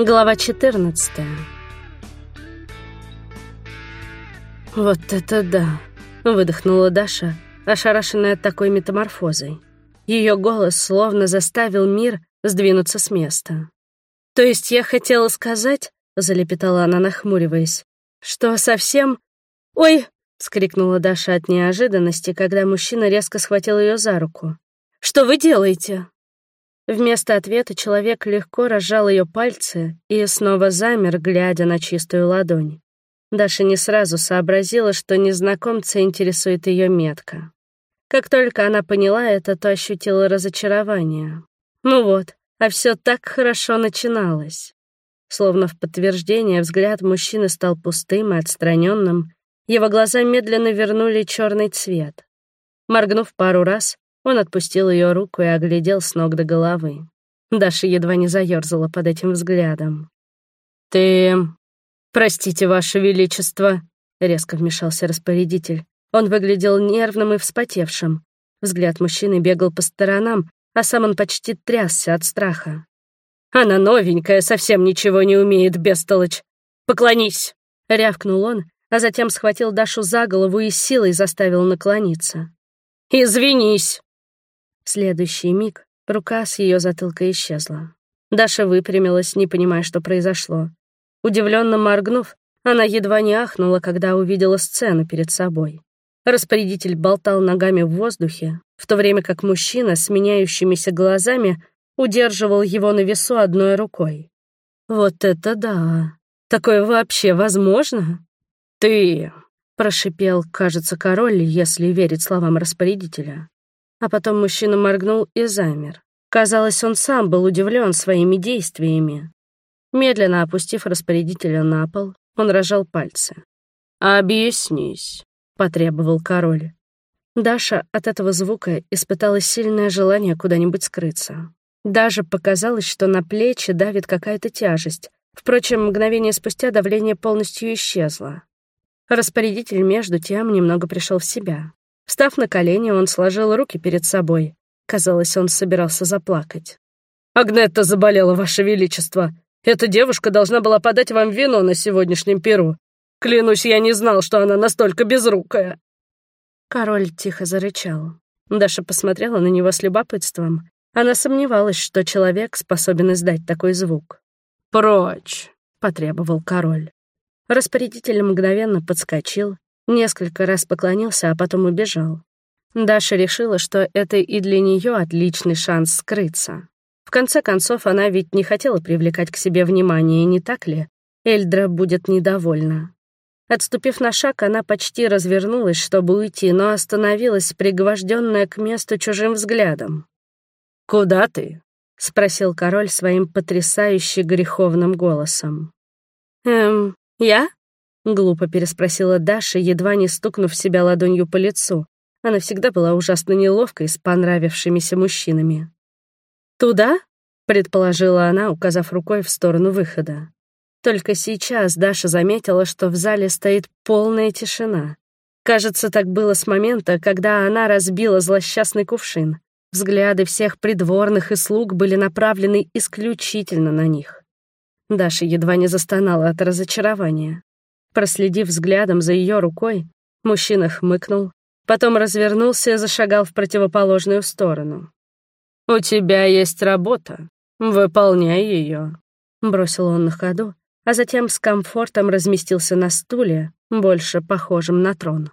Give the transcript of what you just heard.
Глава 14 «Вот это да!» — выдохнула Даша, ошарашенная такой метаморфозой. Ее голос словно заставил мир сдвинуться с места. «То есть я хотела сказать...» — залепетала она, нахмуриваясь. «Что совсем...» «Ой!» — вскрикнула Даша от неожиданности, когда мужчина резко схватил ее за руку. «Что вы делаете?» Вместо ответа человек легко разжал ее пальцы и снова замер, глядя на чистую ладонь. Даша не сразу сообразила, что незнакомца интересует ее метка. Как только она поняла это, то ощутила разочарование. Ну вот, а все так хорошо начиналось. Словно в подтверждение взгляд мужчины стал пустым и отстраненным, его глаза медленно вернули черный цвет. Моргнув пару раз, он отпустил ее руку и оглядел с ног до головы. Даша едва не заерзала под этим взглядом. «Ты... простите, Ваше Величество», — резко вмешался распорядитель. Он выглядел нервным и вспотевшим. Взгляд мужчины бегал по сторонам, а сам он почти трясся от страха. «Она новенькая, совсем ничего не умеет, бестолочь! Поклонись!» — рявкнул он, а затем схватил Дашу за голову и силой заставил наклониться. «Извинись!» Следующий миг рука с ее затылка исчезла. Даша выпрямилась, не понимая, что произошло. Удивленно моргнув, она едва не ахнула, когда увидела сцену перед собой. Распорядитель болтал ногами в воздухе, в то время как мужчина с меняющимися глазами удерживал его на весу одной рукой. «Вот это да! Такое вообще возможно?» «Ты!» — прошипел, кажется, король, если верить словам распорядителя. А потом мужчина моргнул и замер. Казалось, он сам был удивлен своими действиями. Медленно опустив распорядителя на пол, он рожал пальцы. «Объяснись», — потребовал король. Даша от этого звука испытала сильное желание куда-нибудь скрыться. Даже показалось, что на плечи давит какая-то тяжесть. Впрочем, мгновение спустя давление полностью исчезло. Распорядитель, между тем, немного пришел в себя. Встав на колени, он сложил руки перед собой. Казалось, он собирался заплакать. «Агнетта заболела, Ваше Величество. Эта девушка должна была подать вам вино на сегодняшнем перу. Клянусь, я не знал, что она настолько безрукая». Король тихо зарычал. Даша посмотрела на него с любопытством. Она сомневалась, что человек способен издать такой звук. «Прочь!» — потребовал король. Распорядитель мгновенно подскочил Несколько раз поклонился, а потом убежал. Даша решила, что это и для нее отличный шанс скрыться. В конце концов, она ведь не хотела привлекать к себе внимание, не так ли? Эльдра будет недовольна. Отступив на шаг, она почти развернулась, чтобы уйти, но остановилась, пригвожденная к месту чужим взглядом. «Куда ты?» — спросил король своим потрясающе греховным голосом. «Эм, я?» Глупо переспросила Даша, едва не стукнув себя ладонью по лицу. Она всегда была ужасно неловкой с понравившимися мужчинами. «Туда?» — предположила она, указав рукой в сторону выхода. Только сейчас Даша заметила, что в зале стоит полная тишина. Кажется, так было с момента, когда она разбила злосчастный кувшин. Взгляды всех придворных и слуг были направлены исключительно на них. Даша едва не застонала от разочарования. Проследив взглядом за ее рукой, мужчина хмыкнул, потом развернулся и зашагал в противоположную сторону. «У тебя есть работа. Выполняй ее», — бросил он на ходу, а затем с комфортом разместился на стуле, больше похожем на трон.